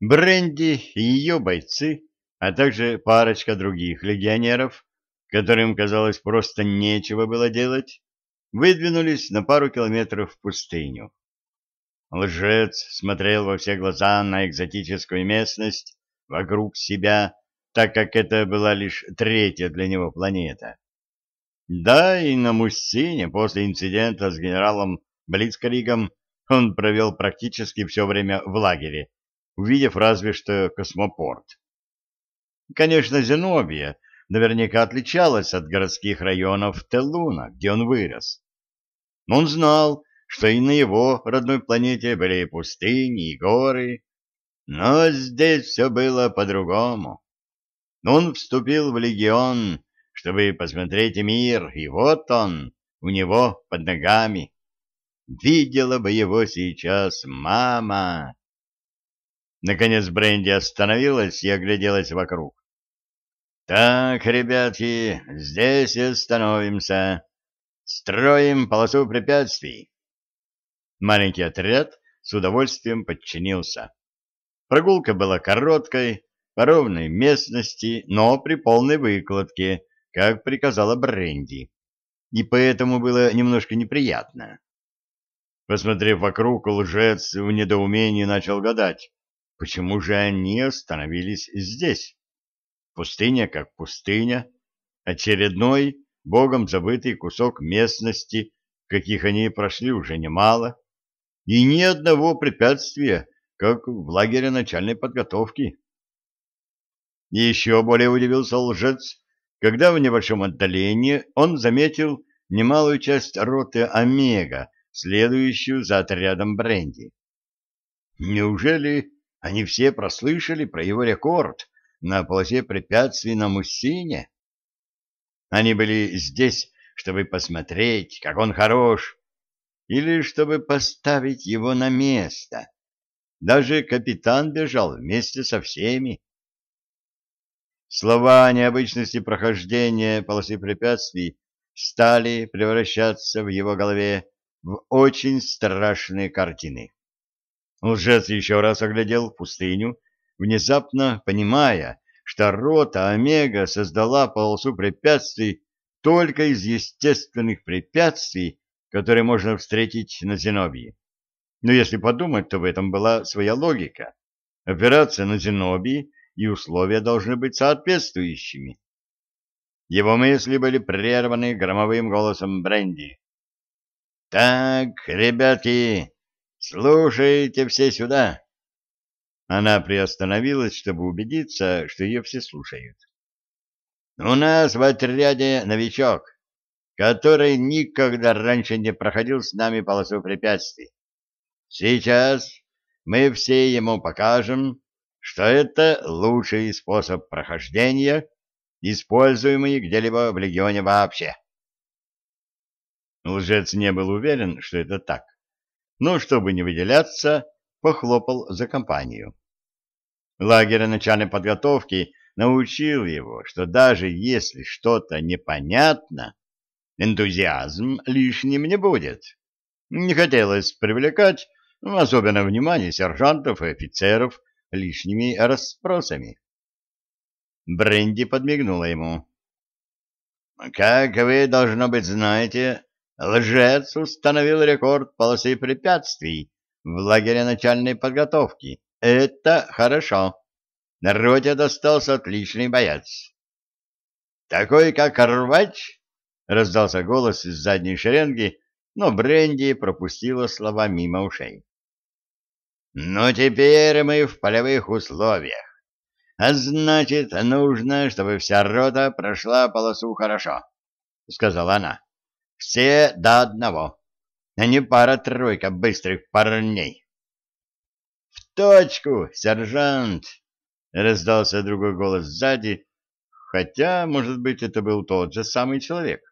Бренди и ее бойцы, а также парочка других легионеров, которым, казалось, просто нечего было делать, выдвинулись на пару километров в пустыню. Лжец смотрел во все глаза на экзотическую местность вокруг себя, так как это была лишь третья для него планета. Да, и на Муссине после инцидента с генералом Блицкригом он провел практически все время в лагере, увидев разве что космопорт. Конечно, Зенобия наверняка отличалась от городских районов Телуна, где он вырос. Но он знал, что и на его родной планете были и пустыни, и горы, но здесь все было по-другому. Он вступил в легион, чтобы посмотреть мир, и вот он, у него под ногами. Видела бы его сейчас мама. Наконец Бренди остановилась и огляделась вокруг. «Так, ребятки, здесь и остановимся. Строим полосу препятствий». Маленький отряд с удовольствием подчинился. Прогулка была короткой, по ровной местности, но при полной выкладке, как приказала Бренди, и поэтому было немножко неприятно. Посмотрев вокруг, лжец в недоумении начал гадать, Почему же они остановились здесь? Пустыня как пустыня, очередной, богом забытый кусок местности, каких они прошли уже немало, и ни одного препятствия, как в лагере начальной подготовки. Еще более удивился лжец, когда в небольшом отдалении он заметил немалую часть роты Омега, следующую за отрядом Бренди. Неужели они все прослышали про его рекорд на полосе препятствий на Муссине. Они были здесь, чтобы посмотреть, как он хорош, или чтобы поставить его на место. Даже капитан бежал вместе со всеми. Слова о необычности прохождения полосы препятствий стали превращаться в его голове в очень страшные картины. Лжец еще раз оглядел пустыню, внезапно понимая, что рота Омега создала полосу препятствий только из естественных препятствий, которые можно встретить на Зенобии. Но если подумать, то в этом была своя логика. Операция на Зенобии и условия должны быть соответствующими. Его мысли были прерваны громовым голосом Бренди. «Так, ребятки, Слушайте все сюда. Она приостановилась, чтобы убедиться, что ее все слушают. У нас в отряде новичок, который никогда раньше не проходил с нами полосу препятствий. Сейчас мы все ему покажем, что это лучший способ прохождения, используемый где-либо в легионе вообще. Лжец не был уверен, что это так но, чтобы не выделяться, похлопал за компанию. Лагерь начальной подготовки научил его, что даже если что-то непонятно, энтузиазм лишним не будет. Не хотелось привлекать ну, особенно внимание сержантов и офицеров лишними расспросами. Бренди подмигнула ему. «Как вы, должно быть, знаете, Лжец установил рекорд полосы препятствий в лагере начальной подготовки. Это хорошо. На роте достался отличный боец. Такой, как рвач, раздался голос из задней шеренги, но Бренди пропустила слова мимо ушей. «Ну, теперь мы в полевых условиях. А значит, нужно, чтобы вся рота прошла полосу хорошо», — сказала она. Все до одного, а не пара-тройка быстрых парней. — В точку, сержант! — раздался другой голос сзади, хотя, может быть, это был тот же самый человек.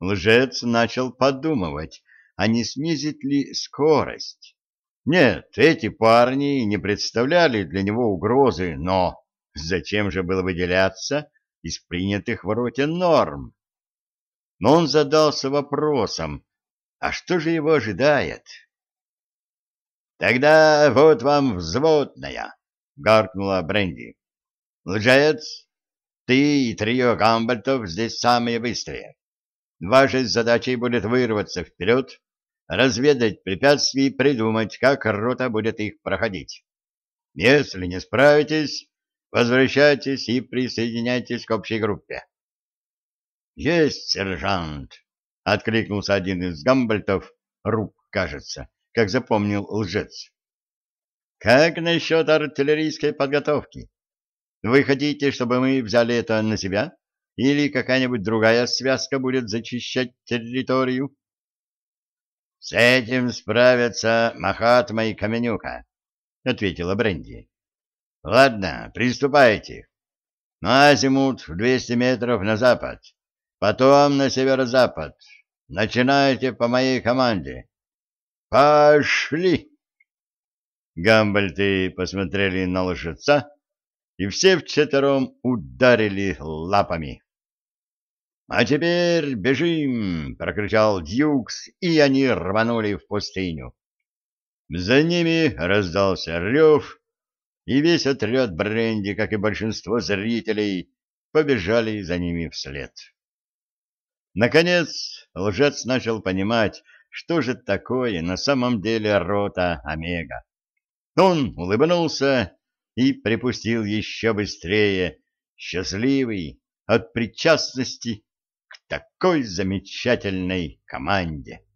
Лжец начал подумывать, а не снизит ли скорость. Нет, эти парни не представляли для него угрозы, но зачем же было выделяться из принятых в роте норм? Но он задался вопросом, а что же его ожидает? Тогда вот вам взводная, — гаркнула Бренди. Лжец, ты и трио гамбальтов здесь самые быстрые. Вашей задачей будет вырваться вперед, разведать препятствия и придумать, как рота будет их проходить. Если не справитесь, возвращайтесь и присоединяйтесь к общей группе. — Есть, сержант! — откликнулся один из гамбальтов, рук, кажется, как запомнил лжец. — Как насчет артиллерийской подготовки? Вы хотите, чтобы мы взяли это на себя? Или какая-нибудь другая связка будет зачищать территорию? — С этим справятся Махатма и Каменюка, — ответила Бренди. — Ладно, приступайте. На азимут в 200 метров на запад, потом на северо-запад. Начинайте по моей команде. Пошли! Гамбальты посмотрели на лошадца, и все вчетвером ударили лапами. «А теперь бежим!» — прокричал Дьюкс, и они рванули в пустыню. За ними раздался рев, и весь отряд Бренди, как и большинство зрителей, побежали за ними вслед. Наконец, лжец начал понимать, что же такое на самом деле рота Омега. Он улыбнулся и припустил еще быстрее, счастливый от причастности к такой замечательной команде.